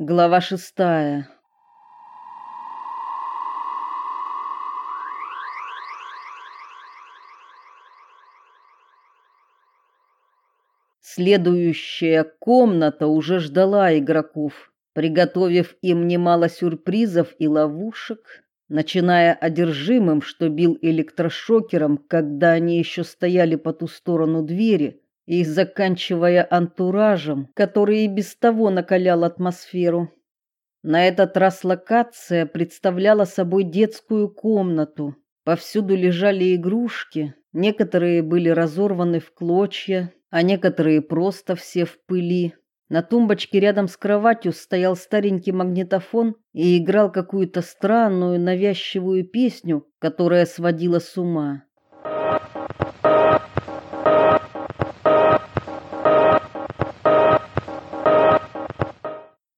Глава шестая. Следующая комната уже ждала игроков, приготовив им немало сюрпризов и ловушек, начиная одержимым, что бил электрошокером, когда они еще стояли по ту сторону двери, и заканчивая антуражем, который и без того накалял атмосферу. На этот раз локация представляла собой детскую комнату. Повсюду лежали игрушки, некоторые были разорваны в клочья, а некоторые просто все в пыли. На тумбочке рядом с кроватью стоял старенький магнитофон и играл какую-то странную навязчивую песню, которая сводила с ума.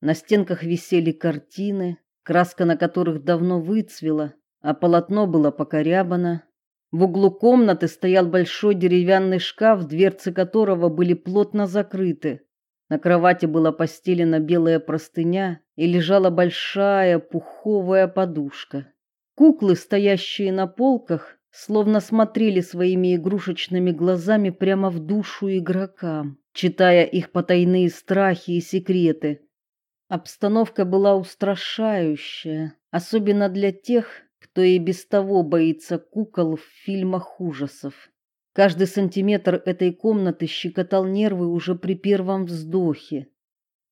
На стенках висели картины, краска на которых давно выцвела, а полотно было покорябано. В углу комнаты стоял большой деревянный шкаф, дверцы которого были плотно закрыты. На кровати была постелена белая простыня и лежала большая пуховая подушка. Куклы, стоящие на полках, словно смотрели своими игрушечными глазами прямо в душу игрокам, читая их потайные страхи и секреты. Обстановка была устрашающая, особенно для тех, кто и без того боится кукол в фильмах ужасов. Каждый сантиметр этой комнаты щекотал нервы уже при первом вздохе.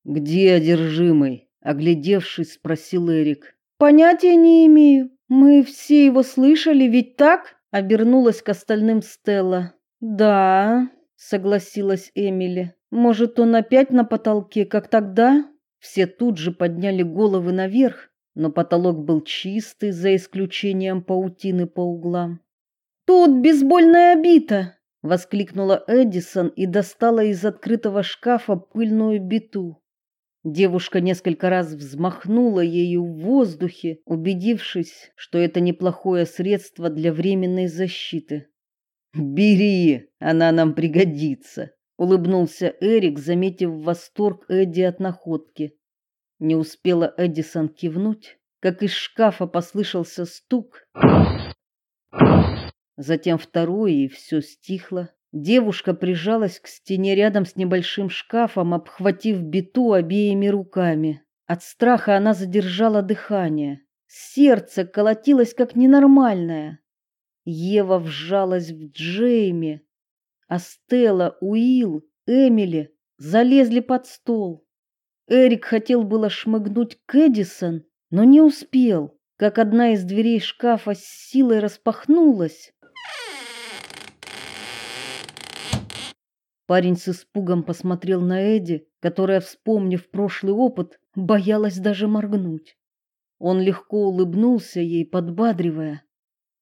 "Где одержимый?" оглядевшись, спросил Эрик. "Понятия не имею. Мы все его слышали, ведь так?" обернулась к остальным Стелла. "Да", согласилась Эмили. "Может, он опять на потолке, как тогда?" Все тут же подняли головы наверх, но потолок был чистый, за исключением паутины по углам. Тут бейсбольная бита, воскликнула Эдисон и достала из открытого шкафа пыльную биту. Девушка несколько раз взмахнула ею в воздухе, убедившись, что это неплохое средство для временной защиты. Бери, она нам пригодится улыбнулся Эрик, заметив восторг Эдди от находки. Не успела Эдисон кивнуть, как из шкафа послышался стук. Затем второй, и все стихло. Девушка прижалась к стене рядом с небольшим шкафом, обхватив биту обеими руками. От страха она задержала дыхание. Сердце колотилось как ненормальное. Ева вжалась в Джейми, а Стелла, Уилл, Эмили залезли под стол. Эрик хотел было шмыгнуть к Эдисон, но не успел, как одна из дверей шкафа с силой распахнулась. Парень с испугом посмотрел на Эди, которая, вспомнив прошлый опыт, боялась даже моргнуть. Он легко улыбнулся ей, подбадривая.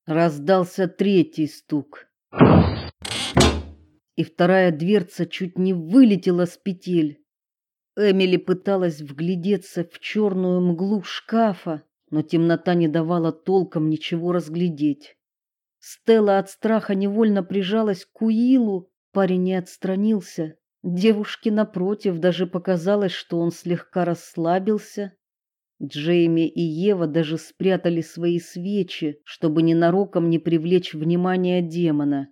Раздался третий стук и вторая дверца чуть не вылетела с петель. Эмили пыталась вглядеться в черную мглу шкафа, но темнота не давала толком ничего разглядеть. Стелла от страха невольно прижалась к Уилу, парень не отстранился. Девушке напротив даже показалось, что он слегка расслабился. Джейми и Ева даже спрятали свои свечи, чтобы ненароком не привлечь внимание демона.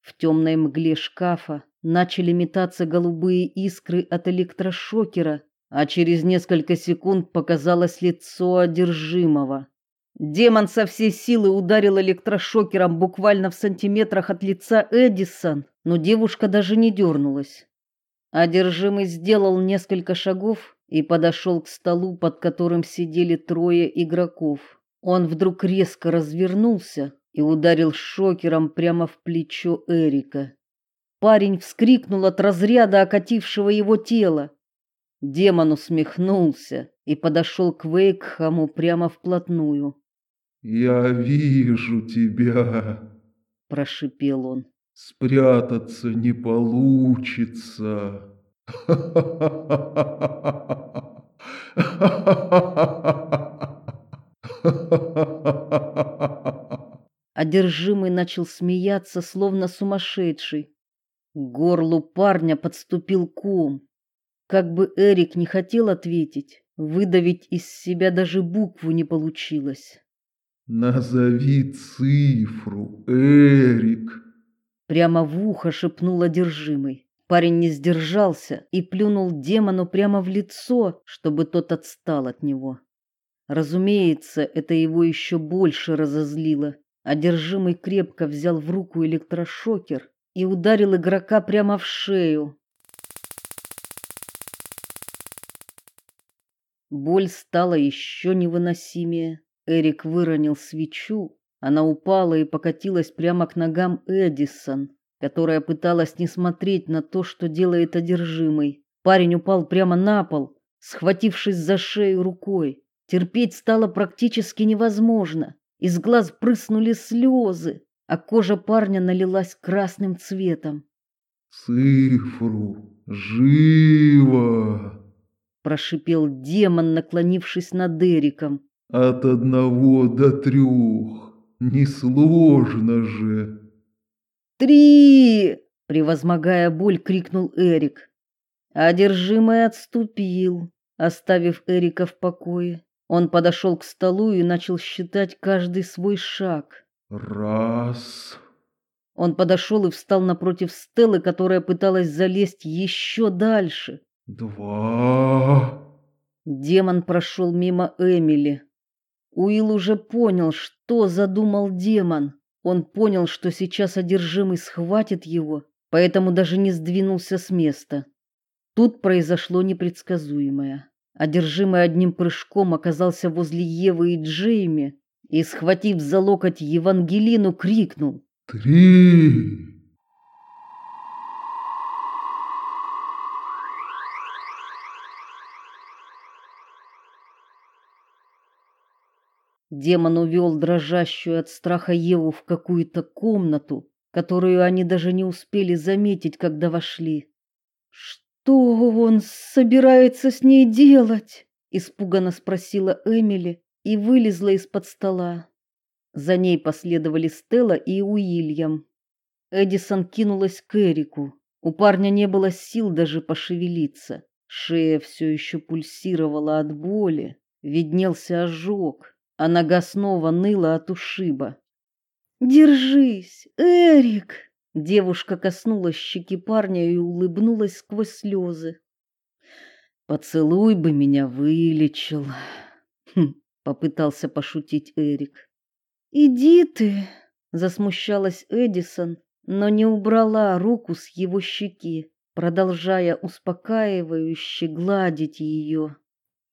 В темной мгле шкафа начали метаться голубые искры от электрошокера, а через несколько секунд показалось лицо одержимого. Демон со всей силы ударил электрошокером буквально в сантиметрах от лица Эдисон, но девушка даже не дернулась. Одержимый сделал несколько шагов и подошел к столу, под которым сидели трое игроков. Он вдруг резко развернулся, и ударил шокером прямо в плечо Эрика. Парень вскрикнул от разряда окатившего его тело. Демон усмехнулся и подошел к Вейкхаму прямо вплотную. "Я вижу тебя", прошипел он. "Спрятаться не получится". Одержимый начал смеяться, словно сумасшедший. К горлу парня подступил ком. Как бы Эрик не хотел ответить, Выдавить из себя даже букву не получилось. Назови цифру, Эрик. Прямо в ухо шепнул одержимый. Парень не сдержался и плюнул демону прямо в лицо, чтобы тот отстал от него. Разумеется, это его еще больше разозлило. Одержимый крепко взял в руку электрошокер и ударил игрока прямо в шею. Боль стала еще невыносимее. Эрик выронил свечу, она упала и покатилась прямо к ногам Эдисон, которая пыталась не смотреть на то, что делает одержимый. Парень упал прямо на пол, схватившись за шею рукой. Терпеть стало практически невозможно. Из глаз прыснули слезы, а кожа парня налилась красным цветом. Цифру живо, прошипел демон, наклонившись над Эриком. От одного до трех. Несложно же. Три! превозмогая боль, крикнул Эрик. Одержимый отступил, оставив Эрика в покое. Он подошел к столу и начал считать каждый свой шаг. Раз. Он подошел и встал напротив Стеллы, которая пыталась залезть еще дальше. Два. Демон прошел мимо Эмили. Уилл уже понял, что задумал демон. Он понял, что сейчас одержимый схватит его, поэтому даже не сдвинулся с места. Тут произошло непредсказуемое. Одержимый одним прыжком оказался возле Евы и Джейми и, схватив за локоть Евангелину, крикнул «Три!» Демон увел дрожащую от страха Еву в какую-то комнату, которую они даже не успели заметить, когда вошли. Что он собирается с ней делать? испуганно спросила Эмили и вылезла из-под стола. За ней последовали Стелла и Уильям. Эдисон кинулась к Эрику. У парня не было сил даже пошевелиться. Шея все еще пульсировала от боли, виднелся ожог, а нога снова ныла от ушиба. "Держись, Эрик!" Девушка коснулась щеки парня и улыбнулась сквозь слезы. Поцелуй бы меня вылечил. Хм, попытался пошутить Эрик. Иди ты, засмущалась Эдисон, но не убрала руку с его щеки, продолжая успокаивающе гладить ее.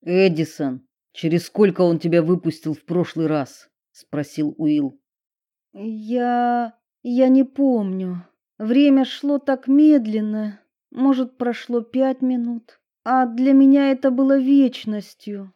Эдисон, через сколько он тебя выпустил в прошлый раз? спросил Уилл. Я я не помню. Время шло так медленно. Может, прошло пять минут, а для меня это было вечностью.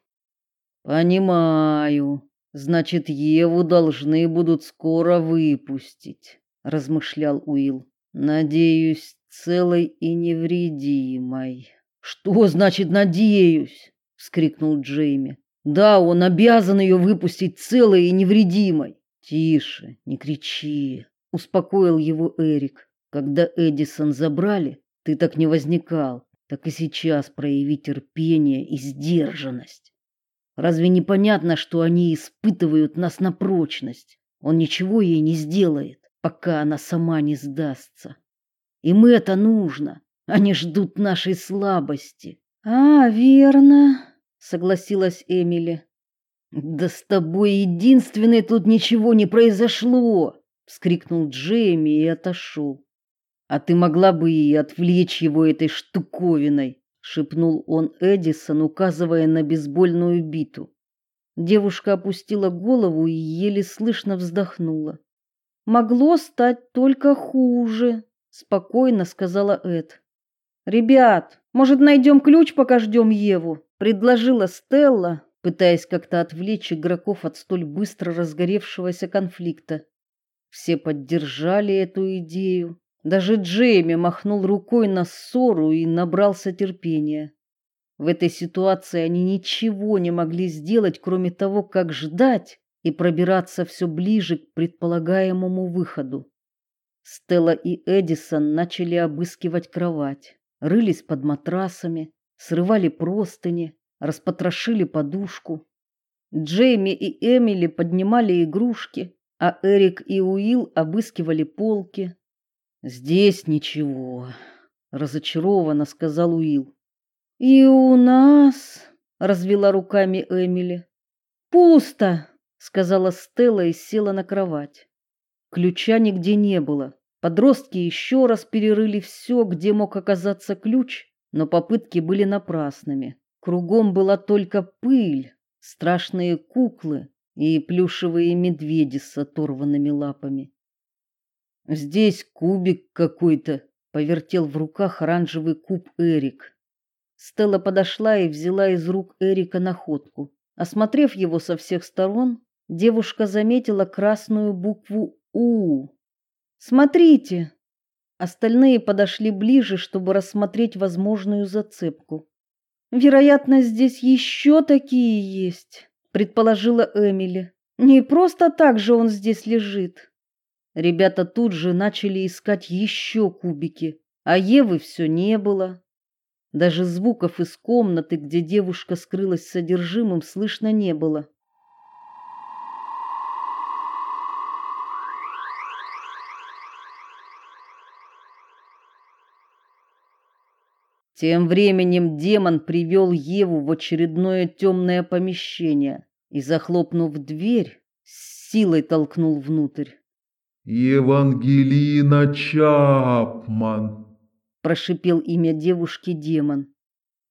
Понимаю. Значит, Еву должны будут скоро выпустить, размышлял Уилл. Надеюсь, целой и невредимой. Что значит надеюсь? вскрикнул Джейми. Да, он обязан ее выпустить целой и невредимой. Тише, не кричи успокоил его Эрик. Когда Эдисон забрали, ты так не возникал, так и сейчас прояви терпение и сдержанность. Разве не понятно, что они испытывают нас на прочность? Он ничего ей не сделает, пока она сама не сдастся. Им это нужно. Они ждут нашей слабости. А, верно, согласилась Эмили. Да с тобой единственной тут ничего не произошло вскрикнул Джейми и отошел. А ты могла бы и отвлечь его этой штуковиной, шепнул он Эдисон, указывая на бейсбольную биту. Девушка опустила голову и еле слышно вздохнула. Могло стать только хуже, спокойно сказала Эд. Ребят, может, найдем ключ, пока ждем Еву, предложила Стелла, пытаясь как-то отвлечь игроков от столь быстро разгоревшегося конфликта. Все поддержали эту идею. Даже Джейми махнул рукой на ссору и набрался терпения. В этой ситуации они ничего не могли сделать, кроме того, как ждать и пробираться все ближе к предполагаемому выходу. Стелла и Эдисон начали обыскивать кровать, рылись под матрасами, срывали простыни, распотрошили подушку. Джейми и Эмили поднимали игрушки, а Эрик и Уилл обыскивали полки. Здесь ничего, разочарованно сказал Уилл. И у нас, развела руками Эмили. Пусто, сказала Стелла и села на кровать. Ключа нигде не было. Подростки еще раз перерыли все, где мог оказаться ключ, но попытки были напрасными. Кругом была только пыль, страшные куклы и плюшевые медведи с оторванными лапами. Здесь кубик какой-то, повертел в руках оранжевый куб Эрик. Стелла подошла и взяла из рук Эрика находку. Осмотрев его со всех сторон, девушка заметила красную букву У. Смотрите. Остальные подошли ближе, чтобы рассмотреть возможную зацепку. Вероятно, здесь еще такие есть, предположила Эмили. Не просто так же он здесь лежит. Ребята тут же начали искать еще кубики, а Евы все не было. Даже звуков из комнаты, где девушка скрылась с содержимым, слышно не было. Тем временем демон привел Еву в очередное темное помещение и, захлопнув дверь, силой толкнул внутрь. Евангелина Чапман прошипел имя девушки демон.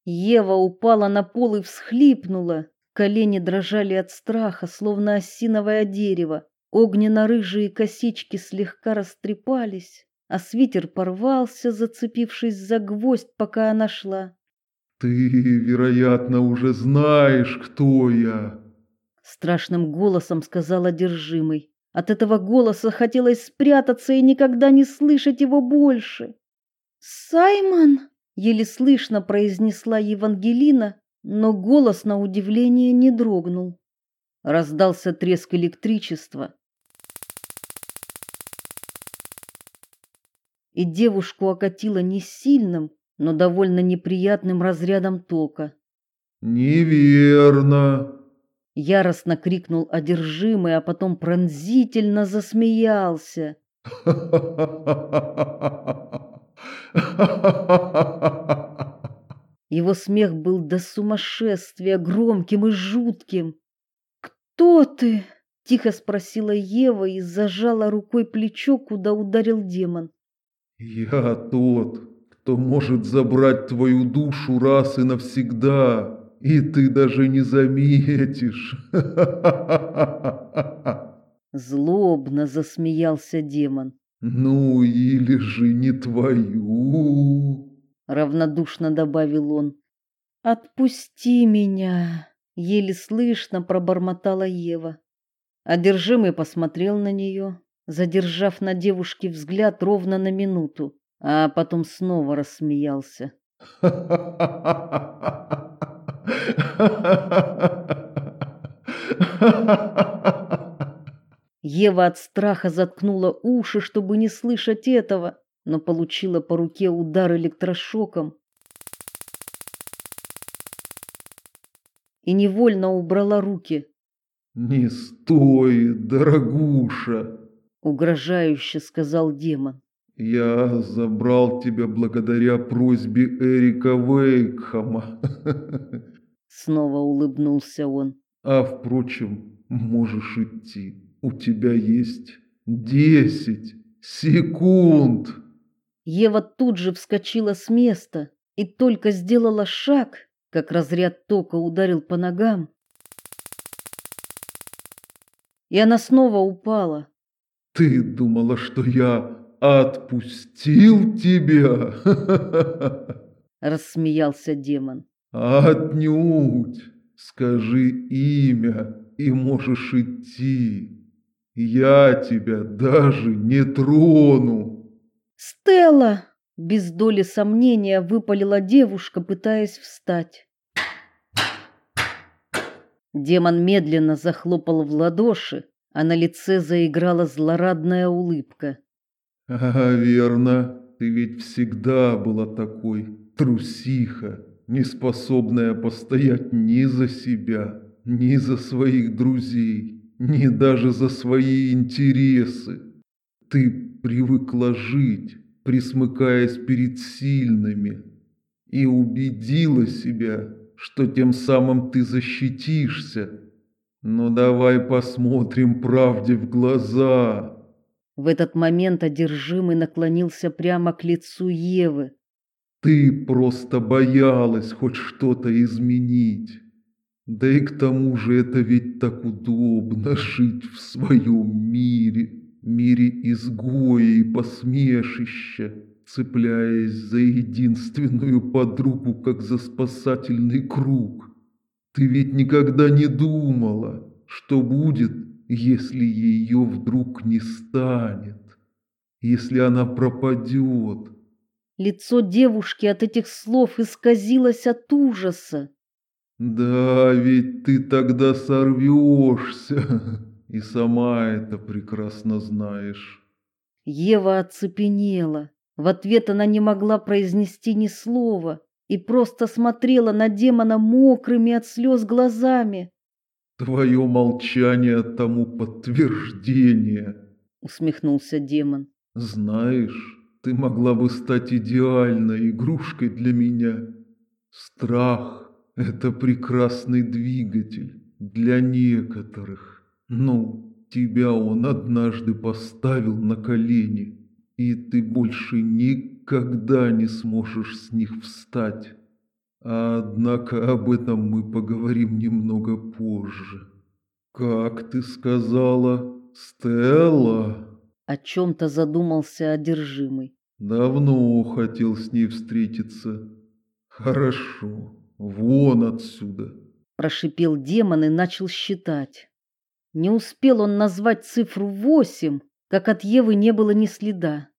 Ева упала на пол и всхлипнула. Колени дрожали от страха, словно осиновое дерево. Огненно-рыжие косички слегка растрепались, а свитер порвался, зацепившись за гвоздь, пока она шла. Ты, вероятно, уже знаешь, кто я, страшным голосом сказал одержимый. От этого голоса хотелось спрятаться и никогда не слышать его больше. Саймон, еле слышно произнесла Евангелина, но голос на удивление не дрогнул. Раздался треск электричества. И девушку окатило не сильным, но довольно неприятным разрядом тока. Неверно, яростно крикнул одержимый, а потом пронзительно засмеялся. Его смех был до сумасшествия громким и жутким. "Кто ты?" тихо спросила Ева и зажала рукой плечо, куда ударил демон. "Я тот, кто может забрать твою душу раз и навсегда, и ты даже не заметишь". Злобно засмеялся демон. Ну или же не твою, равнодушно добавил он. Отпусти меня, еле слышно пробормотала Ева. Одержимый посмотрел на нее, задержав на девушке взгляд ровно на минуту, а потом снова рассмеялся. Ева от страха заткнула уши, чтобы не слышать этого, но получила по руке удар электрошоком. И невольно убрала руки. Не стой, дорогуша, угрожающе сказал демон. Я забрал тебя благодаря просьбе Эрика Вейкхама. Снова улыбнулся он. А впрочем, можешь идти. У тебя есть десять секунд. Ева тут же вскочила с места и только сделала шаг, как разряд тока ударил по ногам. И она снова упала. Ты думала, что я отпустил тебя? рассмеялся демон. Отнюдь. Скажи имя, и можешь идти. Я тебя даже не трону. Стелла, без доли сомнения выпалила девушка, пытаясь встать. Демон медленно захлопал в ладоши, а на лице заиграла злорадная улыбка. А, верно, ты ведь всегда была такой трусиха. Не способная постоять ни за себя, ни за своих друзей, ни даже за свои интересы. Ты привыкла жить, присмыкаясь перед сильными, и убедила себя, что тем самым ты защитишься. Но давай посмотрим правде в глаза. В этот момент одержимый наклонился прямо к лицу Евы. Ты просто боялась хоть что-то изменить. Да и к тому же это ведь так удобно жить в своем мире, мире изгоя и посмешища, цепляясь за единственную подругу, как за спасательный круг. Ты ведь никогда не думала, что будет, если ее вдруг не станет, если она пропадет, Лицо девушки от этих слов исказилось от ужаса. Да, ведь ты тогда сорвешься, и сама это прекрасно знаешь. Ева оцепенела. В ответ она не могла произнести ни слова и просто смотрела на демона мокрыми от слез глазами. Твое молчание тому подтверждение, усмехнулся демон. Знаешь, ты могла бы стать идеальной игрушкой для меня. Страх – это прекрасный двигатель для некоторых. Ну, тебя он однажды поставил на колени, и ты больше никогда не сможешь с них встать. Однако об этом мы поговорим немного позже. Как ты сказала, Стелла? О чем-то задумался одержимый. Давно хотел с ней встретиться. Хорошо, вон отсюда. Прошипел демон и начал считать. Не успел он назвать цифру восемь, как от Евы не было ни следа.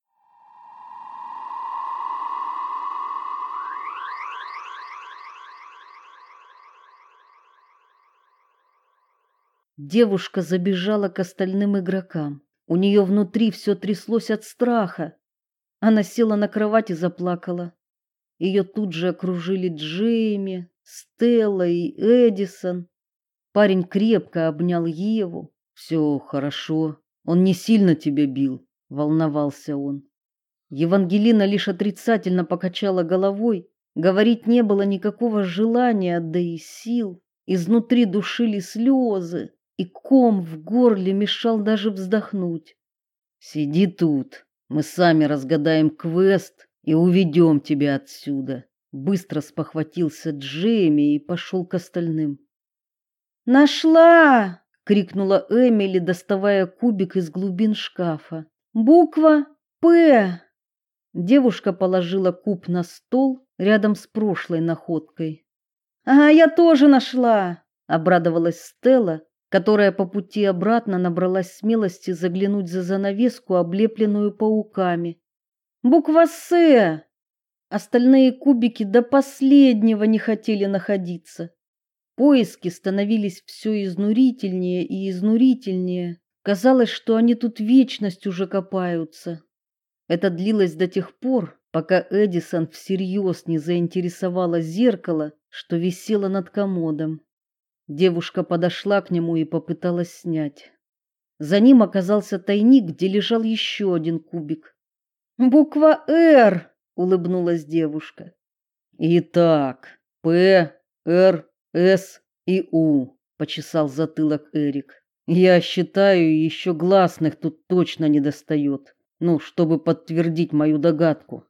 Девушка забежала к остальным игрокам. У нее внутри все тряслось от страха. Она села на кровать и заплакала. Ее тут же окружили Джейми, Стелла и Эдисон. Парень крепко обнял Еву. «Все хорошо. Он не сильно тебя бил, волновался он. Евангелина лишь отрицательно покачала головой. Говорить не было никакого желания, да и сил. Изнутри душили слезы и ком в горле мешал даже вздохнуть. Сиди тут, мы сами разгадаем квест и уведем тебя отсюда. Быстро спохватился Джейми и пошел к остальным. Нашла! крикнула Эмили, доставая кубик из глубин шкафа. Буква П. Девушка положила куб на стол рядом с прошлой находкой. А я тоже нашла, обрадовалась Стелла которая по пути обратно набралась смелости заглянуть за занавеску, облепленную пауками. Буква С. Остальные кубики до последнего не хотели находиться. Поиски становились все изнурительнее и изнурительнее. Казалось, что они тут вечность уже копаются. Это длилось до тех пор, пока Эдисон всерьез не заинтересовала зеркало, что висело над комодом. Девушка подошла к нему и попыталась снять. За ним оказался тайник, где лежал еще один кубик. Буква «Р», улыбнулась девушка. Итак, П, Р, С и У, почесал затылок Эрик. Я считаю, еще гласных тут точно не достает. Ну, чтобы подтвердить мою догадку.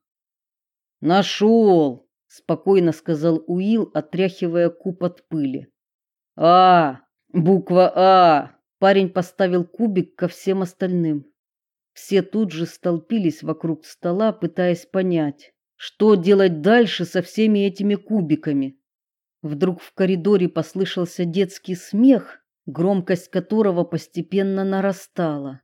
Нашел, спокойно сказал Уилл, отряхивая куб от пыли. А, буква А. Парень поставил кубик ко всем остальным. Все тут же столпились вокруг стола, пытаясь понять, что делать дальше со всеми этими кубиками. Вдруг в коридоре послышался детский смех, громкость которого постепенно нарастала.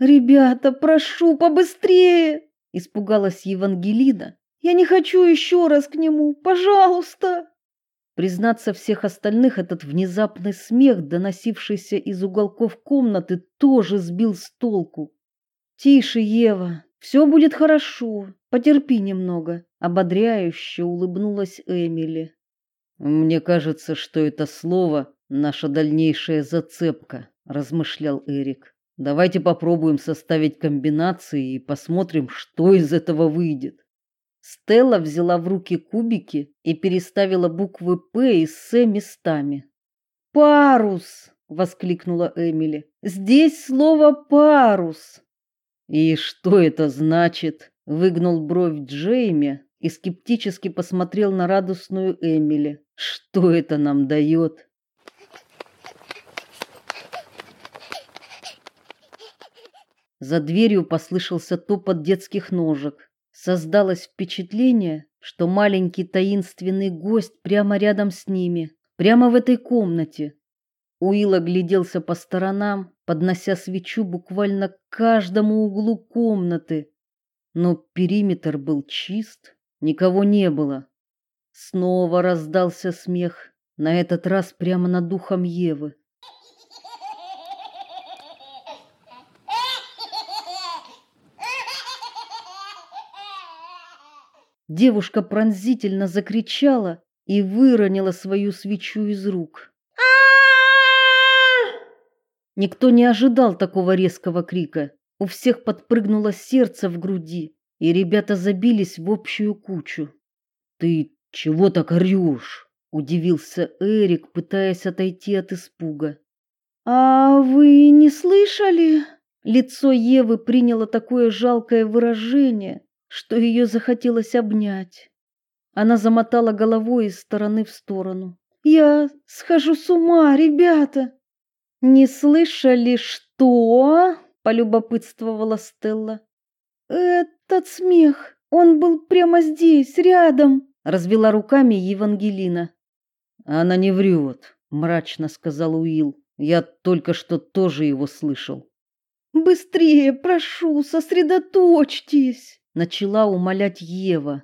Ребята, прошу побыстрее, испугалась Евангелина. Я не хочу еще раз к нему, пожалуйста. Признаться, всех остальных этот внезапный смех, доносившийся из уголков комнаты, тоже сбил с толку. Тише, Ева, все будет хорошо. Потерпи немного, ободряюще улыбнулась Эмили. Мне кажется, что это слово наша дальнейшая зацепка, размышлял Эрик. Давайте попробуем составить комбинации и посмотрим, что из этого выйдет. Стелла взяла в руки кубики и переставила буквы П и С местами. «Парус!» — воскликнула Эмили. «Здесь слово «парус». «И что это значит?» — выгнул бровь Джейми и скептически посмотрел на радостную Эмили. «Что это нам дает?» За дверью послышался топот детских ножек. Создалось впечатление, что маленький таинственный гость прямо рядом с ними, прямо в этой комнате. Уилл огляделся по сторонам, поднося свечу буквально к каждому углу комнаты. Но периметр был чист, никого не было. Снова раздался смех, на этот раз прямо над духом Евы. Девушка пронзительно закричала и выронила свою свечу из рук. Никто не ожидал такого резкого крика. У всех подпрыгнуло сердце в груди, и ребята забились в общую кучу. Ты чего так орешь? удивился Эрик, пытаясь отойти от испуга. А вы не слышали? Лицо Евы приняло такое жалкое выражение, что ее захотелось обнять. Она замотала головой из стороны в сторону. Я схожу с ума, ребята. Не слышали, что? полюбопытствовала Стелла. Этот смех, он был прямо здесь, рядом, развела руками Евангелина. Она не врет, мрачно сказал Уилл. Я только что тоже его слышал. Быстрее, прошу, сосредоточьтесь начала умолять Ева.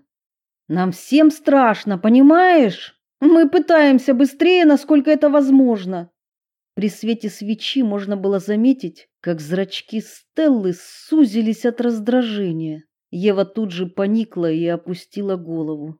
Нам всем страшно, понимаешь? Мы пытаемся быстрее, насколько это возможно. При свете свечи можно было заметить, как зрачки Стеллы сузились от раздражения. Ева тут же поникла и опустила голову.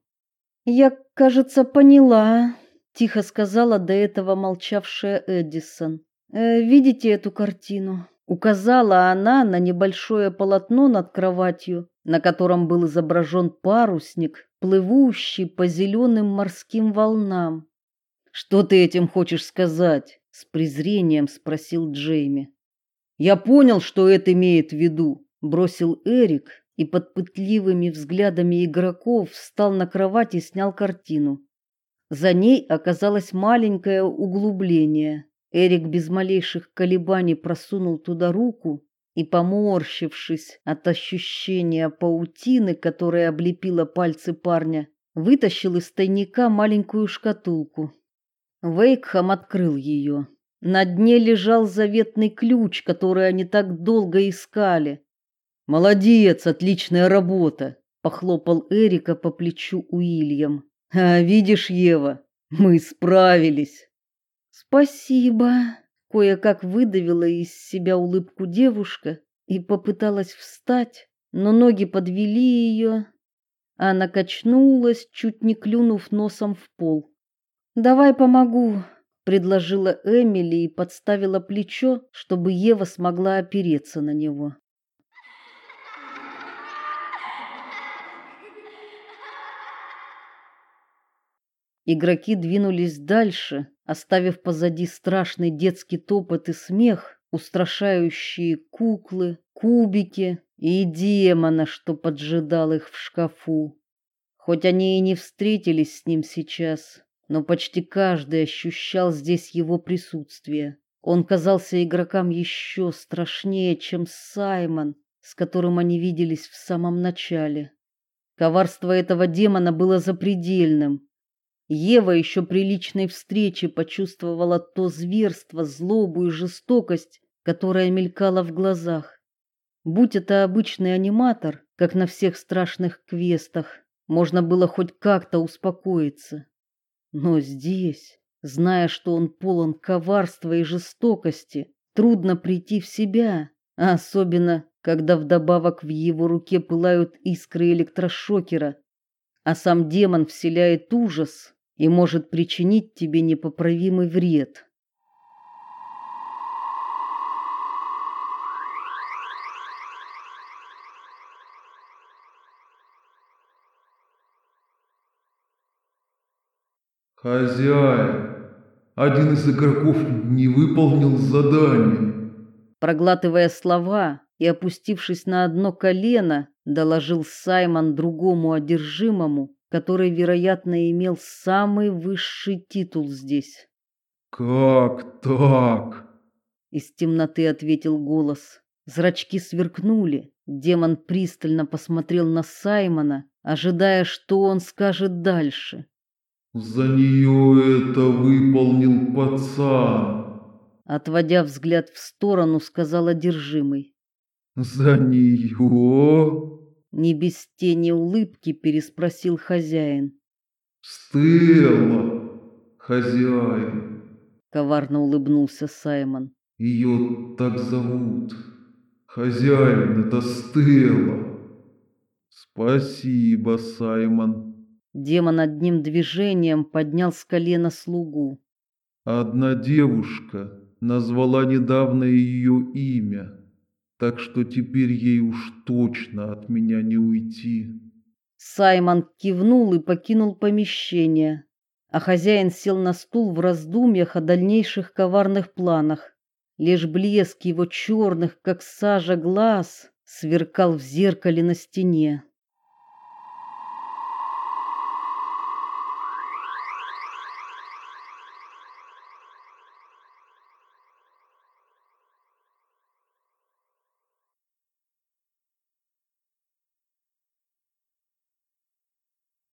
Я, кажется, поняла, тихо сказала до этого молчавшая Эдисон. Э, видите эту картину? Указала она на небольшое полотно над кроватью, на котором был изображен парусник, плывущий по зеленым морским волнам. Что ты этим хочешь сказать? с презрением спросил Джейми. Я понял, что это имеет в виду, бросил Эрик и под пытливыми взглядами игроков встал на кровать и снял картину. За ней оказалось маленькое углубление. Эрик без малейших колебаний просунул туда руку и, поморщившись от ощущения паутины, которая облепила пальцы парня, вытащил из тайника маленькую шкатулку. Вейкхам открыл ее. На дне лежал заветный ключ, который они так долго искали. Молодец, отличная работа, похлопал Эрика по плечу Уильям. А видишь, Ева, мы справились. Спасибо, кое-как выдавила из себя улыбку девушка и попыталась встать, но ноги подвели ее. Она качнулась, чуть не клюнув носом в пол. Давай помогу, предложила Эмили и подставила плечо, чтобы Ева смогла опереться на него. Игроки двинулись дальше, оставив позади страшный детский топот и смех, устрашающие куклы, кубики и демона, что поджидал их в шкафу. Хоть они и не встретились с ним сейчас, но почти каждый ощущал здесь его присутствие. Он казался игрокам еще страшнее, чем Саймон, с которым они виделись в самом начале. Коварство этого демона было запредельным, Ева еще при личной встрече почувствовала то зверство, злобу и жестокость, которая мелькала в глазах. Будь это обычный аниматор, как на всех страшных квестах, можно было хоть как-то успокоиться. Но здесь, зная, что он полон коварства и жестокости, трудно прийти в себя, а особенно, когда вдобавок в его руке пылают искры электрошокера, а сам демон вселяет ужас и может причинить тебе непоправимый вред. Хозяин, один из игроков не выполнил задание. Проглатывая слова и опустившись на одно колено, доложил Саймон другому одержимому, который, вероятно, имел самый высший титул здесь. Как так? Из темноты ответил голос. Зрачки сверкнули. Демон пристально посмотрел на Саймона, ожидая, что он скажет дальше. За нее это выполнил пацан. Отводя взгляд в сторону, сказал одержимый. За нее? Не без тени улыбки переспросил хозяин. Стелла, хозяин. Коварно улыбнулся Саймон. Ее так зовут. Хозяин, это Стелла. Спасибо, Саймон. Демон одним движением поднял с колена слугу. Одна девушка назвала недавно ее имя, так что теперь ей уж точно от меня не уйти. Саймон кивнул и покинул помещение, а хозяин сел на стул в раздумьях о дальнейших коварных планах. Лишь блеск его черных, как сажа, глаз сверкал в зеркале на стене.